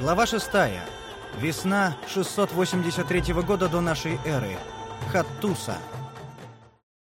Глава 6. Весна 683 года до нашей эры. Хаттуса.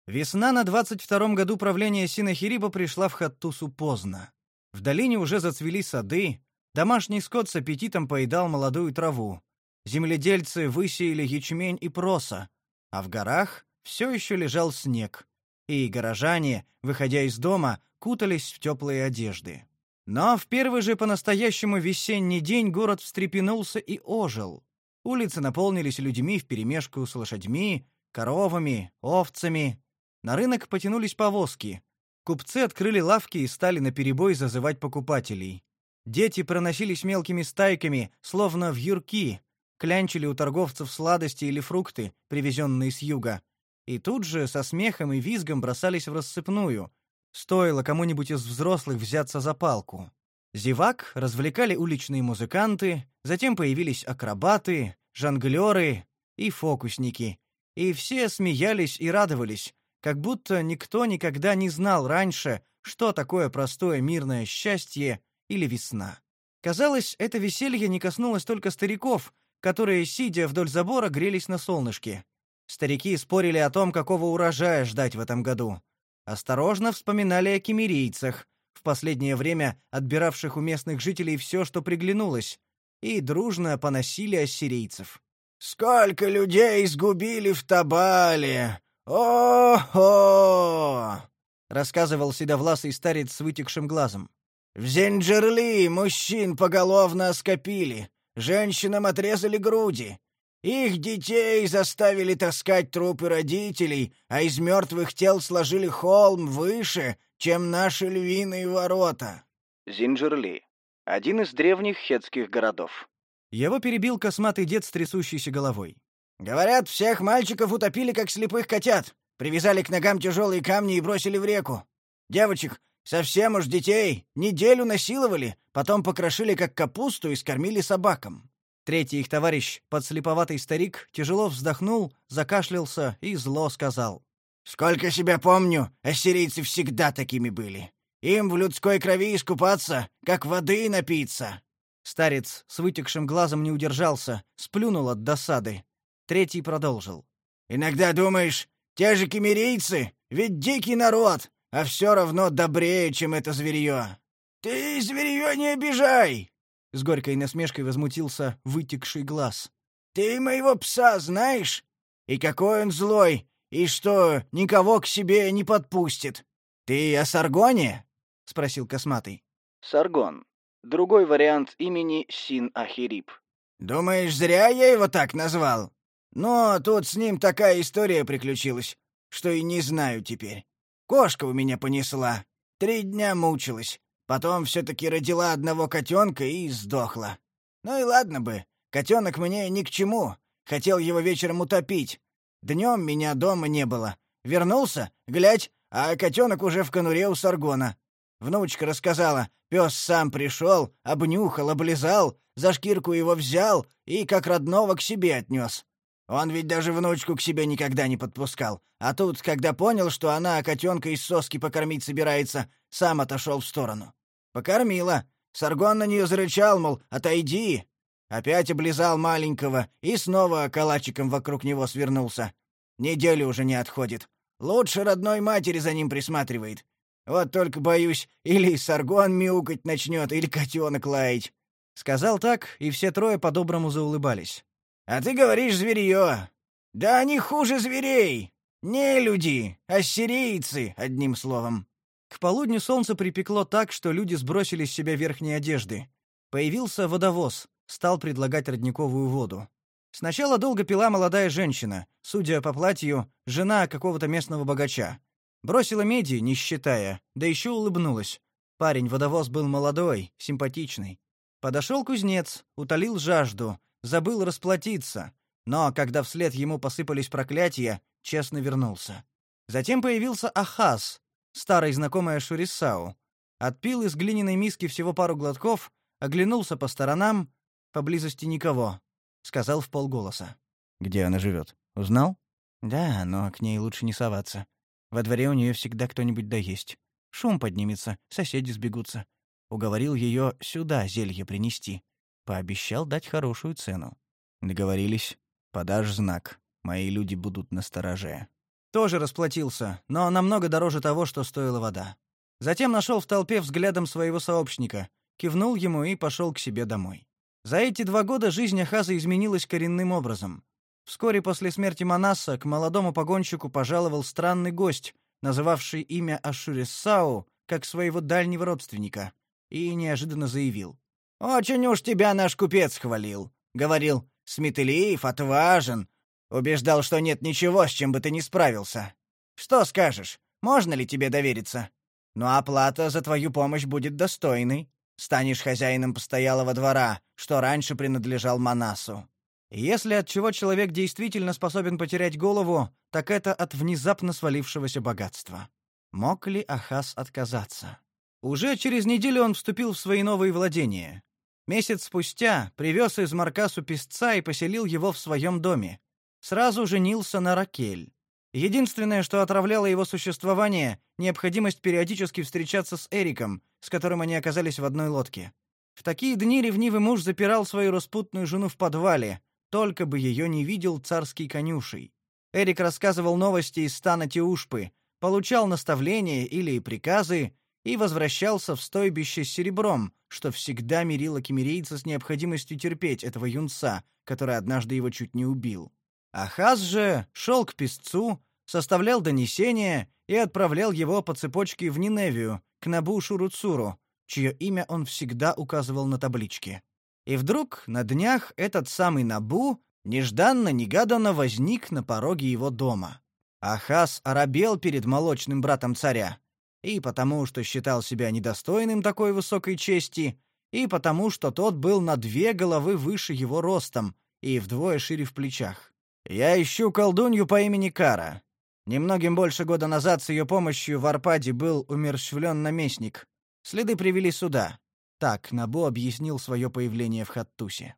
Весна на 22-м году правления Синахириба пришла в Хаттусу поздно. В долине уже зацвели сады, домашний скот с аппетитом поедал молодую траву. Земледельцы высеяли ячмень и проса, а в горах все еще лежал снег, и горожане, выходя из дома, кутались в теплые одежды. Но в первый же по-настоящему весенний день город встрепенулся и ожил. Улицы наполнились людьми вперемешку с лошадьми, коровами, овцами. На рынок потянулись повозки. Купцы открыли лавки и стали наперебой зазывать покупателей. Дети проносились мелкими стайками, словно в юрки, клянчили у торговцев сладости или фрукты, привезенные с юга, и тут же со смехом и визгом бросались в рассыпную, Стоило кому-нибудь из взрослых взяться за палку. Зевак развлекали уличные музыканты, затем появились акробаты, жонглеры и фокусники. И все смеялись и радовались, как будто никто никогда не знал раньше, что такое простое мирное счастье или весна. Казалось, это веселье не коснулось только стариков, которые, сидя вдоль забора, грелись на солнышке. Старики спорили о том, какого урожая ждать в этом году. Осторожно вспоминали о кемерийцах, в последнее время отбиравших у местных жителей все, что приглянулось, и дружно поносили ассирийцев. «Сколько людей сгубили в Табале! О-хо!» — рассказывал седовласый старец с вытекшим глазом. «В Зенджерли мужчин поголовно оскопили, женщинам отрезали груди, их детей заставили таскать трупы родителей, а из мертвых тел сложили холм выше, чем наши львиные ворота. Зинджерли. Один из древних хетских городов. Его перебил косматый дед с трясущейся головой. Говорят, всех мальчиков утопили как слепых котят, привязали к ногам тяжелые камни и бросили в реку. Девочек, совсем уж детей, неделю насиловали, потом покрошили как капусту и скормили собакам. Третий их товарищ, подслеповатый старик, тяжело вздохнул, закашлялся и зло сказал: "Сколько себя помню, ассирийцы всегда такими были. Им в людской крови искупаться, как воды напиться". Старец с вытекшим глазом не удержался, сплюнул от досады. Третий продолжил: "Иногда думаешь, те же кемерийцы, ведь дикий народ, а все равно добрее, чем это зверье. Ты зверье не обижай, с горькой насмешкой возмутился вытекший глаз. Ты моего пса знаешь? И какой он злой, и что никого к себе не подпустит. Ты о Саргоне? спросил косматый. Саргон. Другой вариант имени Син-Ахирип. Думаешь, зря я его так назвал? Но тут с ним такая история приключилась, что и не знаю теперь. Кошка у меня понесла. Три дня мучилась. Потом все-таки родила одного котенка и сдохла. Ну и ладно бы, котенок мне ни к чему. Хотел его вечером утопить. Днем меня дома не было. Вернулся, глядь, а котенок уже в конуре у Саргона. Внучка рассказала, пес сам пришел, обнюхал, облизал, за шкирку его взял и как родного к себе отнес. Он ведь даже внучку к себе никогда не подпускал. А тут, когда понял, что она котенка из соски покормить собирается, сам отошел в сторону. Покормила. Саргон на нее зарычал, мол, отойди. Опять облизал маленького и снова калачиком вокруг него свернулся. Неделю уже не отходит. Лучше родной матери за ним присматривает. Вот только боюсь, или Саргон мяукать начнет, или котенок лаять. Сказал так, и все трое по-доброму заулыбались. А ты говоришь зверье. Да они хуже зверей. Не люди, а сирийцы, одним словом. К полудню солнце припекло так, что люди сбросили с себя верхние одежды. Появился водовоз, стал предлагать родниковую воду. Сначала долго пила молодая женщина, судя по платью, жена какого-то местного богача. Бросила меди, не считая, да еще улыбнулась. Парень-водовоз был молодой, симпатичный. Подошел кузнец, утолил жажду, забыл расплатиться, но когда вслед ему посыпались проклятия, честно вернулся. Затем появился Ахаз, старый знакомый Шурисау. Отпил из глиняной миски всего пару глотков, оглянулся по сторонам, поблизости никого, сказал в полголоса: "Где она живет? Узнал?" "Да, но к ней лучше не соваться. Во дворе у нее всегда кто-нибудь да есть. Шум поднимется, соседи сбегутся. Уговорил ее сюда зелье принести. Пообещал дать хорошую цену. Договорились. Подашь знак. Мои люди будут на стороже. Тоже расплатился, но намного дороже того, что стоила вода. Затем нашел в толпе взглядом своего сообщника, кивнул ему и пошел к себе домой. За эти два года жизнь Ахаза изменилась коренным образом. Вскоре после смерти Манаса к молодому погонщику пожаловал странный гость, называвший имя Ашурисау как своего дальнего родственника, и неожиданно заявил: "Очень уж тебя наш купец хвалил. Говорил: Смителиев отважен, убеждал, что нет ничего, с чем бы ты не справился. Что скажешь? Можно ли тебе довериться? Но ну, оплата за твою помощь будет достойной. Станешь хозяином постоялого двора, что раньше принадлежал Манасу. Если от чего человек действительно способен потерять голову, так это от внезапно свалившегося богатства. Мог ли Ахаз отказаться? Уже через неделю он вступил в свои новые владения. Месяц спустя привез из Маркасу песца и поселил его в своем доме. Сразу женился на Ракель. Единственное, что отравляло его существование, необходимость периодически встречаться с Эриком, с которым они оказались в одной лодке. В такие дни ревнивый муж запирал свою распутную жену в подвале, только бы ее не видел царский конюшей. Эрик рассказывал новости из стана Теушпы, получал наставления или приказы и возвращался в стойбище с серебром, что всегда мирило кемерийца с необходимостью терпеть этого юнца, который однажды его чуть не убил. Ахаз же шел к писцу, составлял донесение и отправлял его по цепочке в Ниневию, к Набушу Руцуру, чье имя он всегда указывал на табличке. И вдруг на днях этот самый Набу нежданно-негаданно возник на пороге его дома. Ахаз оробел перед молочным братом царя, и потому, что считал себя недостойным такой высокой чести, и потому, что тот был на две головы выше его ростом и вдвое шире в плечах. «Я ищу колдунью по имени Кара. Немногим больше года назад с ее помощью в Арпаде был умерщвлен наместник. Следы привели сюда. Так Набу объяснил свое появление в Хаттусе.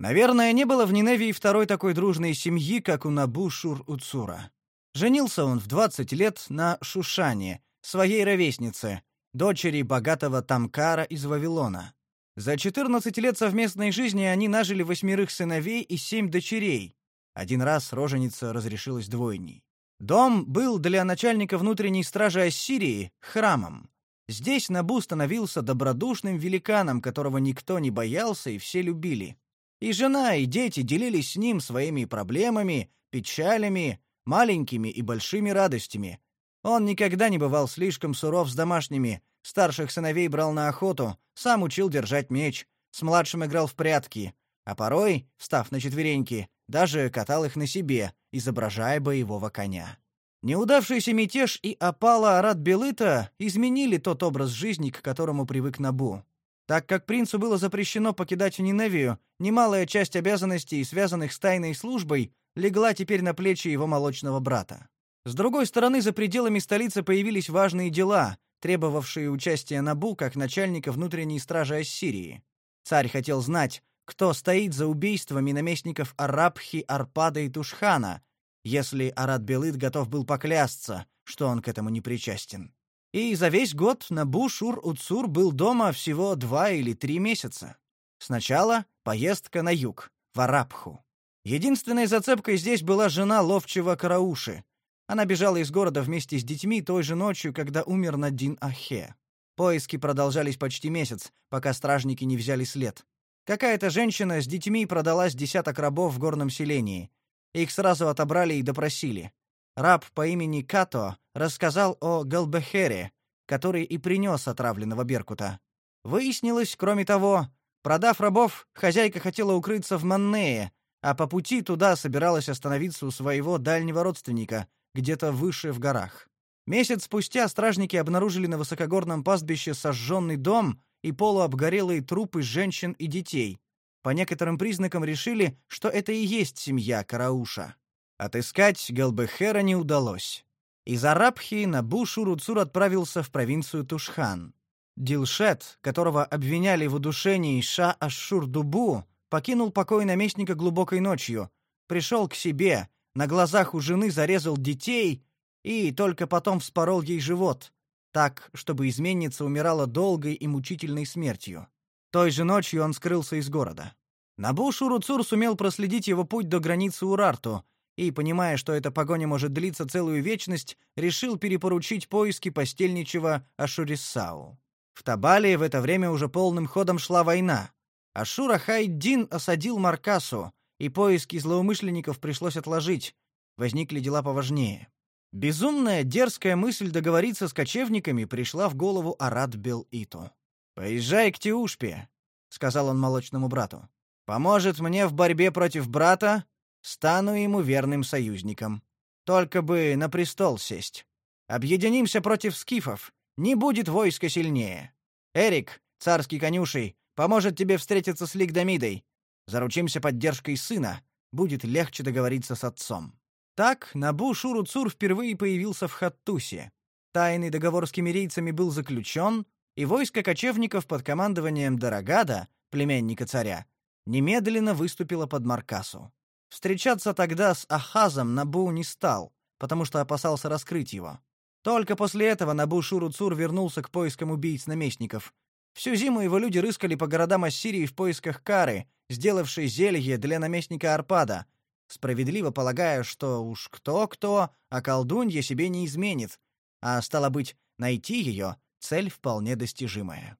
Наверное, не было в Ниневии второй такой дружной семьи, как у Набу Шур-Уцура. Женился он в 20 лет на Шушане, своей ровеснице, дочери богатого Тамкара из Вавилона. За 14 лет совместной жизни они нажили восьмерых сыновей и семь дочерей. Один раз роженица разрешилась двойней. Дом был для начальника внутренней стражи Ассирии храмом. Здесь Набу становился добродушным великаном, которого никто не боялся и все любили. И жена, и дети делились с ним своими проблемами, печалями, маленькими и большими радостями. Он никогда не бывал слишком суров с домашними, старших сыновей брал на охоту, сам учил держать меч, с младшим играл в прятки, а порой, встав на четвереньки, даже катал их на себе, изображая боевого коня. Неудавшийся мятеж и опала Арат-Белыта изменили тот образ жизни, к которому привык Набу. Так как принцу было запрещено покидать Ниневию, немалая часть обязанностей, связанных с тайной службой, легла теперь на плечи его молочного брата. С другой стороны, за пределами столицы появились важные дела, требовавшие участия Набу как начальника внутренней стражи Ассирии. Царь хотел знать, кто стоит за убийствами наместников Арабхи, Арпада и Тушхана, если Арат Белыт готов был поклясться, что он к этому не причастен. И за весь год Набу Шур-Уцур был дома всего два или три месяца. Сначала поездка на юг, в Арабху. Единственной зацепкой здесь была жена ловчего Карауши. Она бежала из города вместе с детьми той же ночью, когда умер Надин Ахе. Поиски продолжались почти месяц, пока стражники не взяли след. Какая-то женщина с детьми продала с десяток рабов в горном селении. Их сразу отобрали и допросили. Раб по имени Като рассказал о Галбехере, который и принес отравленного беркута. Выяснилось, кроме того, продав рабов, хозяйка хотела укрыться в Маннее, а по пути туда собиралась остановиться у своего дальнего родственника, где-то выше в горах. Месяц спустя стражники обнаружили на высокогорном пастбище сожженный дом и полуобгорелые трупы женщин и детей. По некоторым признакам решили, что это и есть семья Карауша. Отыскать Галбехера не удалось. Из Арабхи на Бушу отправился в провинцию Тушхан. Дилшет, которого обвиняли в удушении Ша Ашшур-Дубу, покинул покой наместника глубокой ночью, пришел к себе, на глазах у жены зарезал детей и только потом вспорол ей живот, так, чтобы изменница умирала долгой и мучительной смертью. Той же ночью он скрылся из города. Набу Шуруцур сумел проследить его путь до границы Урарту и, понимая, что эта погоня может длиться целую вечность, решил перепоручить поиски постельничего Ашуриссау. В Табале в это время уже полным ходом шла война. Ашура Хайдин осадил Маркасу, и поиски злоумышленников пришлось отложить. Возникли дела поважнее. Безумная, дерзкая мысль договориться с кочевниками пришла в голову Арат Бел-Иту. «Поезжай к Тиушпе», — сказал он молочному брату. «Поможет мне в борьбе против брата, стану ему верным союзником. Только бы на престол сесть. Объединимся против скифов, не будет войска сильнее. Эрик, царский конюшей, поможет тебе встретиться с Лигдамидой. Заручимся поддержкой сына, будет легче договориться с отцом». Так Набу Шуру-Цур впервые появился в Хаттусе. Тайный договор с кемерийцами был заключен, и войско кочевников под командованием Дорогада, племянника царя, немедленно выступило под Маркасу. Встречаться тогда с Ахазом Набу не стал, потому что опасался раскрыть его. Только после этого Набу Шуру-Цур вернулся к поискам убийц-наместников. Всю зиму его люди рыскали по городам Ассирии в поисках Кары, сделавшей зелье для наместника Арпада, справедливо полагая, что уж кто-кто, а колдунья себе не изменит, а стало быть, найти ее — цель вполне достижимая.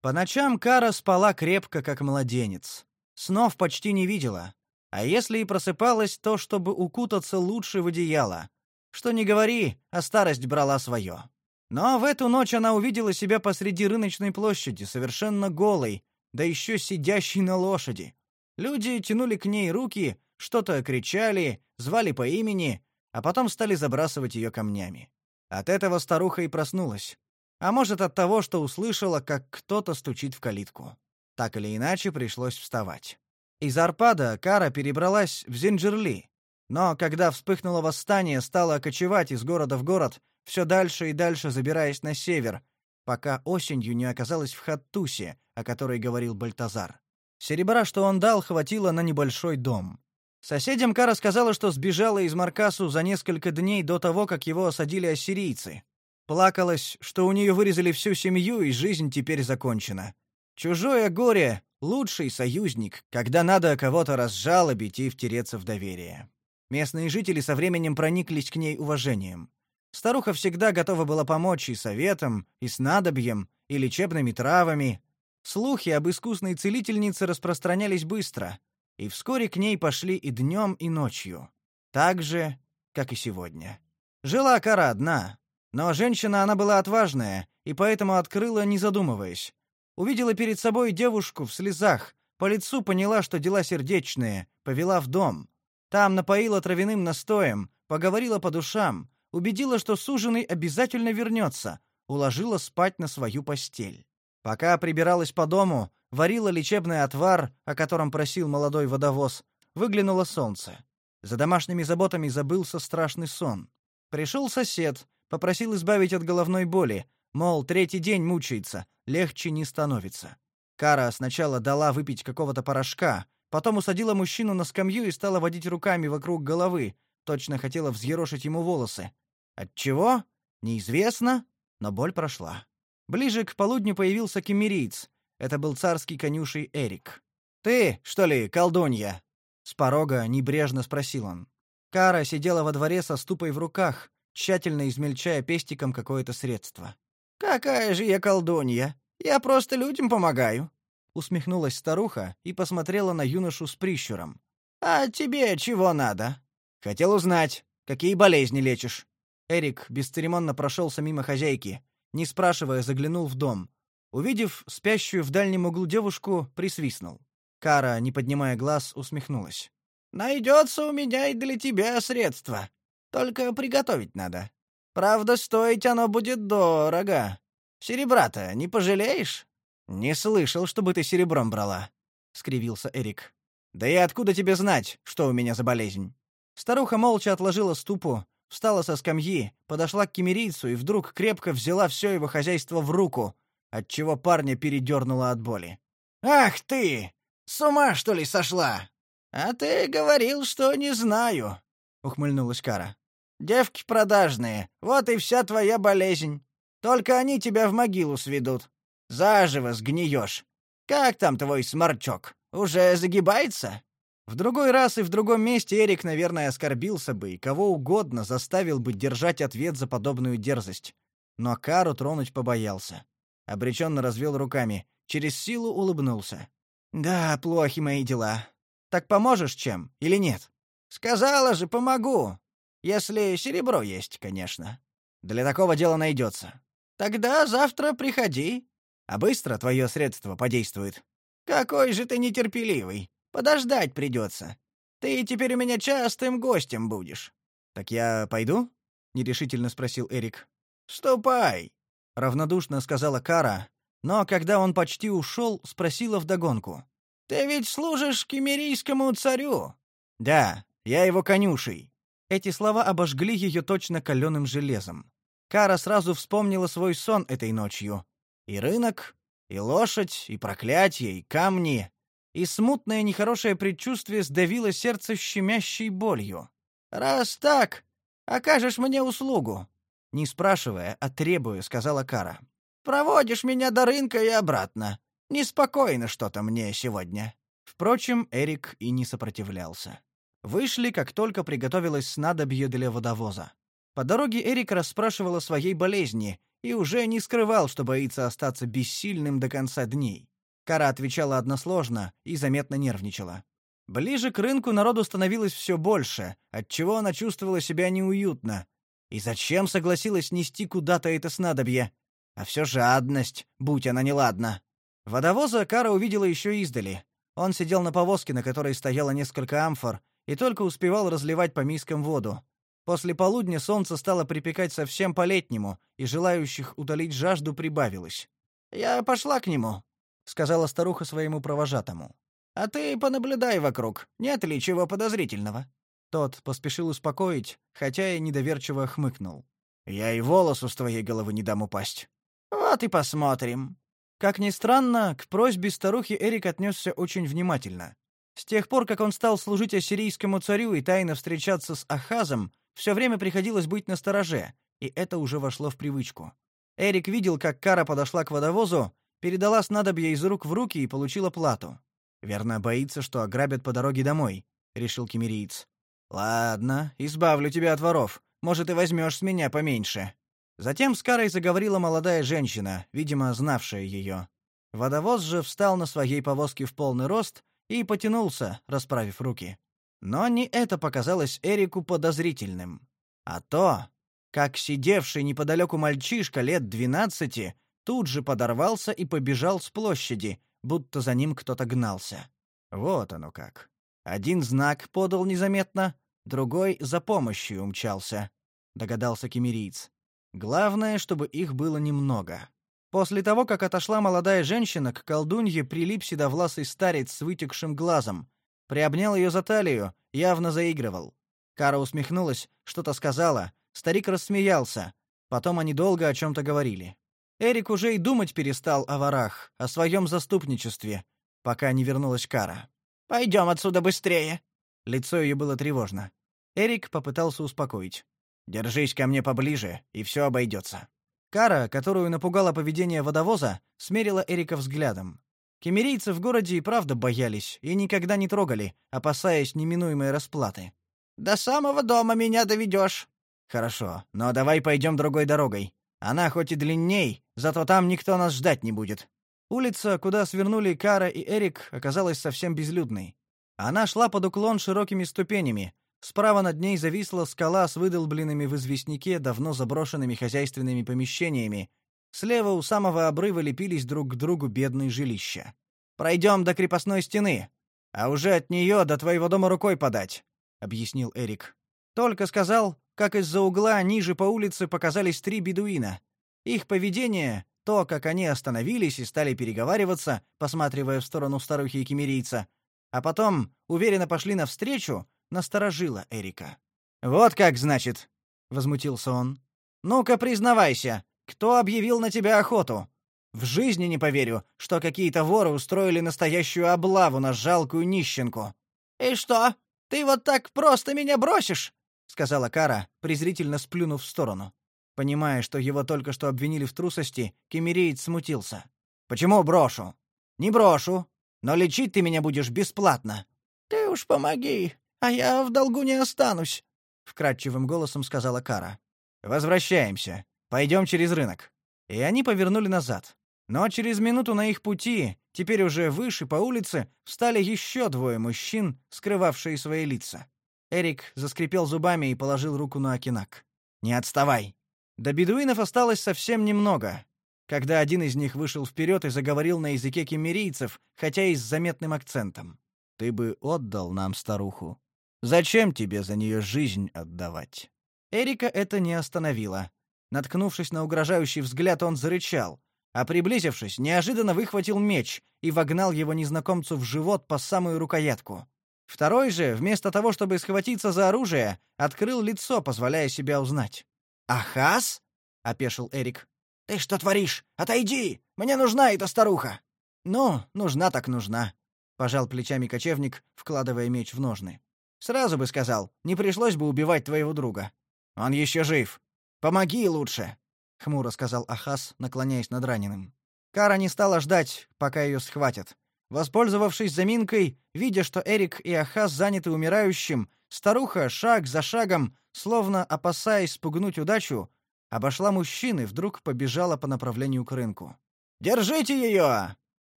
По ночам Кара спала крепко, как младенец. Снов почти не видела, а если и просыпалась, то чтобы укутаться лучше в одеяло. Что не говори, а старость брала свое. Но в эту ночь она увидела себя посреди рыночной площади, совершенно голой, да еще сидящей на лошади. Люди тянули к ней руки, что-то кричали, звали по имени, а потом стали забрасывать ее камнями. От этого старуха и проснулась. А может, от того, что услышала, как кто-то стучит в калитку. Так или иначе, пришлось вставать. Из Арпада Кара перебралась в Зинджерли. Но когда вспыхнуло восстание, стала кочевать из города в город, все дальше и дальше забираясь на север, пока осенью не оказалась в Хаттусе, о которой говорил Бальтазар. Серебра, что он дал, хватило на небольшой дом. Соседям Кара сказала, что сбежала из Маркасу за несколько дней до того, как его осадили ассирийцы. Плакалась, что у нее вырезали всю семью, и жизнь теперь закончена. Чужое горе — лучший союзник, когда надо кого-то разжалобить и втереться в доверие. Местные жители со временем прониклись к ней уважением. Старуха всегда готова была помочь и советом, и снадобьем, и лечебными травами, Слухи об искусной целительнице распространялись быстро, и вскоре к ней пошли и днем, и ночью. Так же, как и сегодня. Жила Кара одна, но женщина она была отважная, и поэтому открыла, не задумываясь. Увидела перед собой девушку в слезах, по лицу поняла, что дела сердечные, повела в дом. Там напоила травяным настоем, поговорила по душам, убедила, что суженый обязательно вернется, уложила спать на свою постель. Пока прибиралась по дому, варила лечебный отвар, о котором просил молодой водовоз, выглянуло солнце. За домашними заботами забылся страшный сон. Пришел сосед, попросил избавить от головной боли, мол, третий день мучается, легче не становится. Кара сначала дала выпить какого-то порошка, потом усадила мужчину на скамью и стала водить руками вокруг головы, точно хотела взъерошить ему волосы. От чего? Неизвестно, но боль прошла. Ближе к полудню появился кемерийц. Это был царский конюшей Эрик. «Ты, что ли, колдунья?» С порога небрежно спросил он. Кара сидела во дворе со ступой в руках, тщательно измельчая пестиком какое-то средство. «Какая же я колдунья? Я просто людям помогаю», — усмехнулась старуха и посмотрела на юношу с прищуром. «А тебе чего надо?» «Хотел узнать, какие болезни лечишь». Эрик бесцеремонно прошелся мимо хозяйки, не спрашивая, заглянул в дом. Увидев спящую в дальнем углу девушку, присвистнул. Кара, не поднимая глаз, усмехнулась. Найдется у меня и для тебя средство. Только приготовить надо. Правда, стоить оно будет дорого. Серебра-то не пожалеешь? Не слышал, чтобы ты серебром брала, скривился Эрик. Да и откуда тебе знать, что у меня за болезнь? Старуха молча отложила ступу, встала со скамьи, подошла к кемерийцу и вдруг крепко взяла все его хозяйство в руку, отчего парня передернуло от боли. «Ах ты! С ума, что ли, сошла? А ты говорил, что не знаю», — ухмыльнулась Кара. «Девки продажные, вот и вся твоя болезнь. Только они тебя в могилу сведут. Заживо сгниешь. Как там твой сморчок? Уже загибается?» В другой раз и в другом месте Эрик, наверное, оскорбился бы и кого угодно заставил бы держать ответ за подобную дерзость. Но Кару тронуть побоялся. Обреченно развел руками, через силу улыбнулся. «Да, плохи мои дела. Так поможешь чем или нет?» «Сказала же, помогу. Если серебро есть, конечно». «Для такого дела найдется». «Тогда завтра приходи». «А быстро твое средство подействует?» «Какой же ты нетерпеливый. Подождать придется. Ты теперь у меня частым гостем будешь». «Так я пойду?» — нерешительно спросил Эрик. «Ступай», — равнодушно сказала Кара, но когда он почти ушел, спросила вдогонку. «Ты ведь служишь кемерийскому царю?» «Да, я его конюшей». Эти слова обожгли ее точно каленым железом. Кара сразу вспомнила свой сон этой ночью. И рынок, и лошадь, и проклятие, и камни. И смутное нехорошее предчувствие сдавило сердце щемящей болью. «Раз так, окажешь мне услугу», не спрашивая, а требуя, сказала Кара. Проводишь меня до рынка и обратно. Неспокойно что-то мне сегодня. Впрочем, Эрик и не сопротивлялся. Вышли, как только приготовилось снадобье для водовоза. По дороге Эрик расспрашивал о своей болезни и уже не скрывал, что боится остаться бессильным до конца дней. Кара отвечала односложно и заметно нервничала. Ближе к рынку народу становилось все больше, отчего она чувствовала себя неуютно, и зачем согласилась нести куда-то это снадобье? А все жадность, будь она неладна. Водовоза Кара увидела еще издали. Он сидел на повозке, на которой стояло несколько амфор, и только успевал разливать по мискам воду. После полудня солнце стало припекать совсем по-летнему, и желающих утолить жажду прибавилось. «Я пошла к нему», — сказала старуха своему провожатому. «А ты понаблюдай вокруг, нет ли чего подозрительного?» Тот поспешил успокоить, хотя и недоверчиво хмыкнул. «Я и волосу с твоей головы не дам упасть». «Вот и посмотрим». Как ни странно, к просьбе старухи Эрик отнесся очень внимательно. С тех пор, как он стал служить ассирийскому царю и тайно встречаться с Ахазом, все время приходилось быть настороже, и это уже вошло в привычку. Эрик видел, как Кара подошла к водовозу, передала снадобье из рук в руки и получила плату. «Верно, боится, что ограбят по дороге домой», — решил кемериец. Ладно, избавлю тебя от воров. Может, и возьмешь с меня поменьше. Затем с Карой заговорила молодая женщина, видимо, знавшая ее. Водовоз же встал на своей повозке в полный рост и потянулся, расправив руки. Но не это показалось Эрику подозрительным, а то, как сидевший неподалеку мальчишка лет двенадцати тут же подорвался и побежал с площади, будто за ним кто-то гнался. Вот оно как. Один знак подал незаметно, другой за помощью умчался, догадался кемериец. Главное, чтобы их было немного. После того, как отошла молодая женщина, к колдунье прилип седовласый старец с вытекшим глазом, приобнял ее за талию, явно заигрывал. Кара усмехнулась, что-то сказала, старик рассмеялся. Потом они долго о чем то говорили. Эрик уже и думать перестал о ворах, о своем заступничестве, пока не вернулась Кара. Пойдем отсюда быстрее. Лицо ее было тревожно. Эрик попытался успокоить. Держись ко мне поближе, и все обойдется. Кара, которую напугало поведение водовоза, смерила Эрика взглядом. Кемерийцы в городе и правда боялись и никогда не трогали, опасаясь неминуемой расплаты. До самого дома меня доведешь. Хорошо, но давай пойдем другой дорогой. Она хоть и длинней, зато там никто нас ждать не будет. Улица, куда свернули Кара и Эрик, оказалась совсем безлюдной. Она шла под уклон широкими ступенями. Справа над ней зависла скала с выдолбленными в известняке давно заброшенными хозяйственными помещениями. Слева у самого обрыва лепились друг к другу бедные жилища. Пройдем до крепостной стены, а уже от нее до твоего дома рукой подать, объяснил Эрик. Только сказал, как из-за угла ниже по улице показались три бедуина. Их поведение то, как они остановились и стали переговариваться, посматривая в сторону старухи и кемерийца, а потом уверенно пошли навстречу, насторожило Эрика. «Вот как, значит!» — возмутился он. «Ну-ка, признавайся, кто объявил на тебя охоту? В жизни не поверю, что какие-то воры устроили настоящую облаву на жалкую нищенку». «И что, ты вот так просто меня бросишь?» — сказала Кара, презрительно сплюнув в сторону. Понимая, что его только что обвинили в трусости, кемериец смутился. Почему брошу? Не брошу, но лечить ты меня будешь бесплатно. Ты уж помоги, а я в долгу не останусь, вкрадчивым голосом сказала Кара. Возвращаемся. Пойдем через рынок. И они повернули назад. Но через минуту на их пути, теперь уже выше по улице, встали еще двое мужчин, скрывавшие свои лица. Эрик заскрипел зубами и положил руку на Акинак. «Не отставай!» До бедуинов осталось совсем немного, когда один из них вышел вперед и заговорил на языке кемерийцев, хотя и с заметным акцентом. «Ты бы отдал нам старуху. Зачем тебе за нее жизнь отдавать?» Эрика это не остановило. Наткнувшись на угрожающий взгляд, он зарычал, а приблизившись, неожиданно выхватил меч и вогнал его незнакомцу в живот по самую рукоятку. Второй же, вместо того, чтобы схватиться за оружие, открыл лицо, позволяя себя узнать. «Ахас?» — опешил Эрик. «Ты что творишь? Отойди! Мне нужна эта старуха!» «Ну, нужна так нужна», — пожал плечами кочевник, вкладывая меч в ножны. «Сразу бы сказал, не пришлось бы убивать твоего друга. Он еще жив. Помоги лучше!» — хмуро сказал Ахас, наклоняясь над раненым. Кара не стала ждать, пока ее схватят. Воспользовавшись заминкой, видя, что Эрик и Ахас заняты умирающим, старуха шаг за шагом, словно опасаясь спугнуть удачу, обошла мужчин и вдруг побежала по направлению к рынку. «Держите ее!» —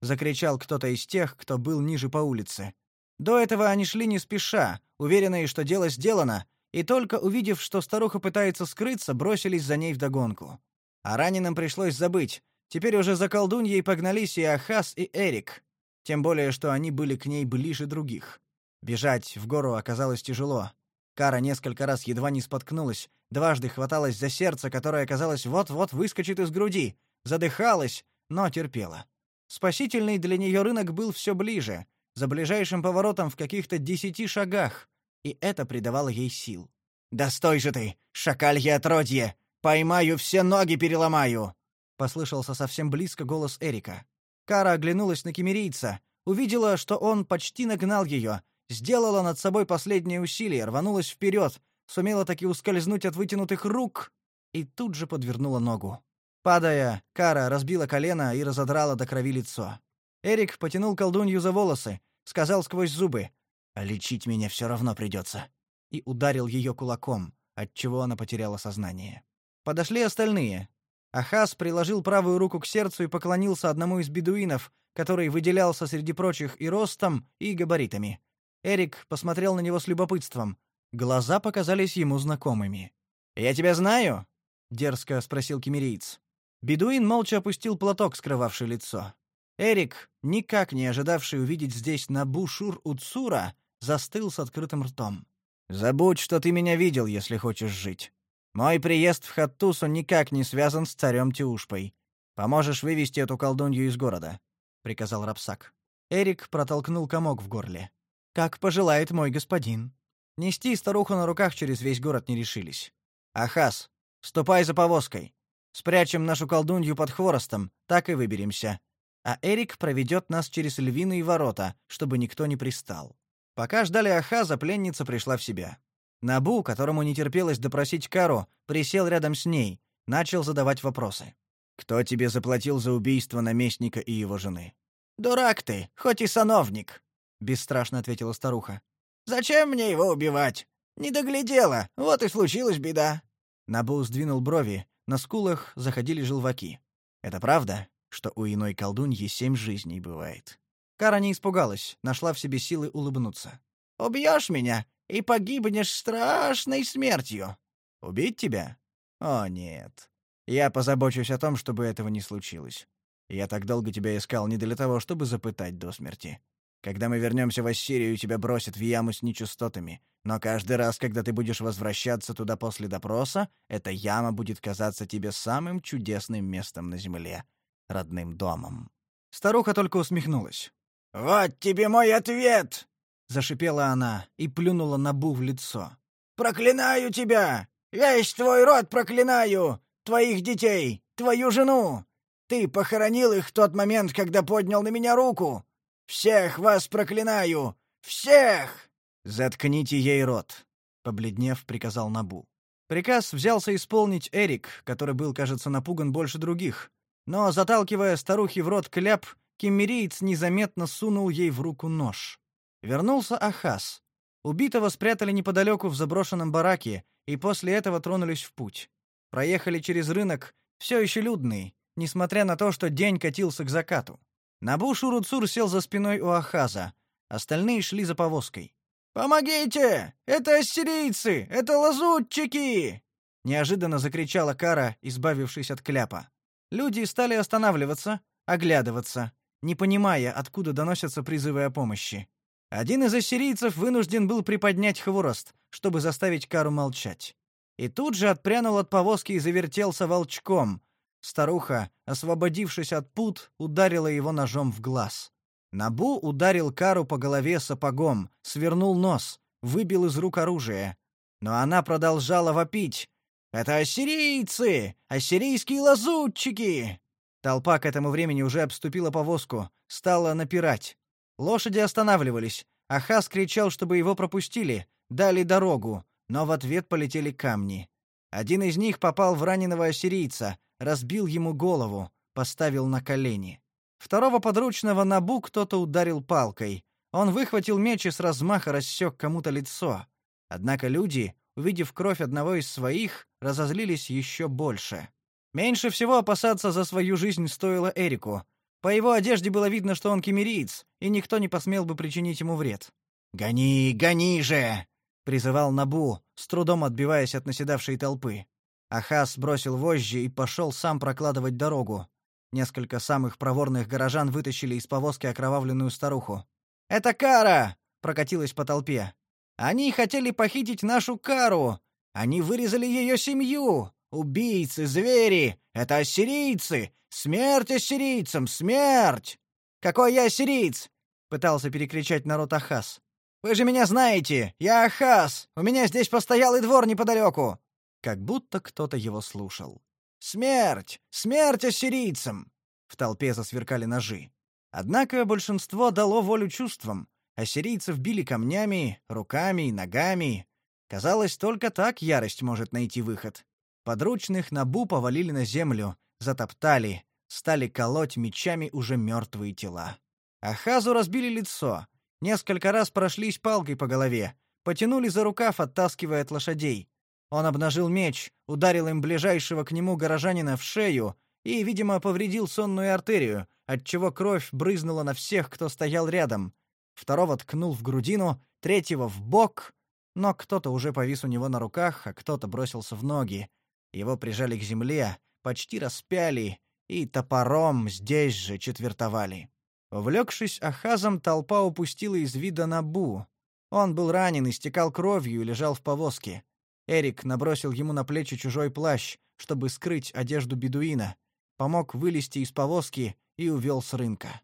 закричал кто-то из тех, кто был ниже по улице. До этого они шли не спеша, уверенные, что дело сделано, и только увидев, что старуха пытается скрыться, бросились за ней вдогонку. А раненым пришлось забыть. Теперь уже за колдуньей погнались и Ахас, и Эрик. Тем более, что они были к ней ближе других. Бежать в гору оказалось тяжело. Кара несколько раз едва не споткнулась, дважды хваталась за сердце, которое, казалось, вот-вот выскочит из груди, задыхалась, но терпела. Спасительный для нее рынок был все ближе, за ближайшим поворотом в каких-то десяти шагах, и это придавало ей сил. «Да стой же ты, шакалье отродье! Поймаю, все ноги переломаю!» Послышался совсем близко голос Эрика. Кара оглянулась на кемерийца, увидела, что он почти нагнал ее, сделала над собой последнее усилие, рванулась вперед, сумела таки ускользнуть от вытянутых рук и тут же подвернула ногу. Падая, Кара разбила колено и разодрала до крови лицо. Эрик потянул колдунью за волосы, сказал сквозь зубы: "А лечить меня все равно придется», и ударил ее кулаком, отчего она потеряла сознание. Подошли остальные, Ахаз приложил правую руку к сердцу и поклонился одному из бедуинов, который выделялся среди прочих и ростом, и габаритами. Эрик посмотрел на него с любопытством. Глаза показались ему знакомыми. «Я тебя знаю?» — дерзко спросил кемериец. Бедуин молча опустил платок, скрывавший лицо. Эрик, никак не ожидавший увидеть здесь Набу-Шур-Уцура, застыл с открытым ртом. «Забудь, что ты меня видел, если хочешь жить. Мой приезд в Хаттусу никак не связан с царем Тиушпой. Поможешь вывести эту колдунью из города, приказал Рапсак. Эрик протолкнул комок в горле. Как пожелает мой господин. Нести старуху на руках через весь город не решились. Ахас, ступай за повозкой. Спрячем нашу колдунью под хворостом, так и выберемся. А Эрик проведет нас через львиные ворота, чтобы никто не пристал. Пока ждали Ахаза, пленница пришла в себя. Набу, которому не терпелось допросить Кару, присел рядом с ней, начал задавать вопросы. «Кто тебе заплатил за убийство наместника и его жены?» «Дурак ты, хоть и сановник», — бесстрашно ответила старуха. «Зачем мне его убивать? Не доглядела, вот и случилась беда». Набу сдвинул брови, на скулах заходили желваки. «Это правда, что у иной колдуньи семь жизней бывает?» Кара не испугалась, нашла в себе силы улыбнуться. «Убьешь меня, и погибнешь страшной смертью. Убить тебя? О, нет. Я позабочусь о том, чтобы этого не случилось. Я так долго тебя искал не для того, чтобы запытать до смерти. Когда мы вернемся в Ассирию, тебя бросят в яму с нечистотами. Но каждый раз, когда ты будешь возвращаться туда после допроса, эта яма будет казаться тебе самым чудесным местом на земле, родным домом. Старуха только усмехнулась. «Вот тебе мой ответ!» зашипела она и плюнула на Бу в лицо. Проклинаю тебя! Весь твой род проклинаю! Твоих детей, твою жену! Ты похоронил их в тот момент, когда поднял на меня руку! Всех вас проклинаю! Всех!» «Заткните ей рот», — побледнев, приказал Набу. Приказ взялся исполнить Эрик, который был, кажется, напуган больше других. Но, заталкивая старухи в рот кляп, кемериец незаметно сунул ей в руку нож. Вернулся Ахаз. Убитого спрятали неподалеку в заброшенном бараке, и после этого тронулись в путь. Проехали через рынок, все еще людный, несмотря на то, что день катился к закату. Набу Шуруцур сел за спиной у Ахаза, остальные шли за повозкой. «Помогите! Это ассирийцы! Это лазутчики!» Неожиданно закричала Кара, избавившись от кляпа. Люди стали останавливаться, оглядываться, не понимая, откуда доносятся призывы о помощи. Один из ассирийцев вынужден был приподнять хворост, чтобы заставить Кару молчать. И тут же отпрянул от повозки и завертелся волчком. Старуха, освободившись от пут, ударила его ножом в глаз. Набу ударил Кару по голове сапогом, свернул нос, выбил из рук оружие. Но она продолжала вопить. «Это ассирийцы! Ассирийские лазутчики!» Толпа к этому времени уже обступила повозку, стала напирать. Лошади останавливались. Ахаз кричал, чтобы его пропустили, дали дорогу, но в ответ полетели камни. Один из них попал в раненого ассирийца, разбил ему голову, поставил на колени. Второго подручного Набу кто-то ударил палкой. Он выхватил меч и с размаха рассек кому-то лицо. Однако люди, увидев кровь одного из своих, разозлились еще больше. Меньше всего опасаться за свою жизнь стоило Эрику. По его одежде было видно, что он кемериец, и никто не посмел бы причинить ему вред. «Гони, гони же!» — призывал Набу, с трудом отбиваясь от наседавшей толпы. Ахас бросил вожжи и пошел сам прокладывать дорогу. Несколько самых проворных горожан вытащили из повозки окровавленную старуху. «Это Кара!» — прокатилась по толпе. «Они хотели похитить нашу Кару! Они вырезали ее семью! Убийцы, звери! Это ассирийцы! Смерть ассирийцам! Смерть! Какой я ассириец? Пытался перекричать народ Ахас. Вы же меня знаете! Я Ахас! У меня здесь постоялый двор неподалеку!» Как будто кто-то его слушал. «Смерть! Смерть ассирийцам!» В толпе засверкали ножи. Однако большинство дало волю чувствам. Ассирийцев били камнями, руками и ногами. Казалось, только так ярость может найти выход. Подручных Набу повалили на землю, затоптали, стали колоть мечами уже мертвые тела. Ахазу разбили лицо, несколько раз прошлись палкой по голове, потянули за рукав, оттаскивая от лошадей. Он обнажил меч, ударил им ближайшего к нему горожанина в шею и, видимо, повредил сонную артерию, отчего кровь брызнула на всех, кто стоял рядом. Второго ткнул в грудину, третьего в бок, но кто-то уже повис у него на руках, а кто-то бросился в ноги. Его прижали к земле, почти распяли и топором здесь же четвертовали. Увлекшись Ахазом, толпа упустила из вида Набу. Он был ранен, истекал кровью и лежал в повозке. Эрик набросил ему на плечи чужой плащ, чтобы скрыть одежду бедуина, помог вылезти из повозки и увел с рынка.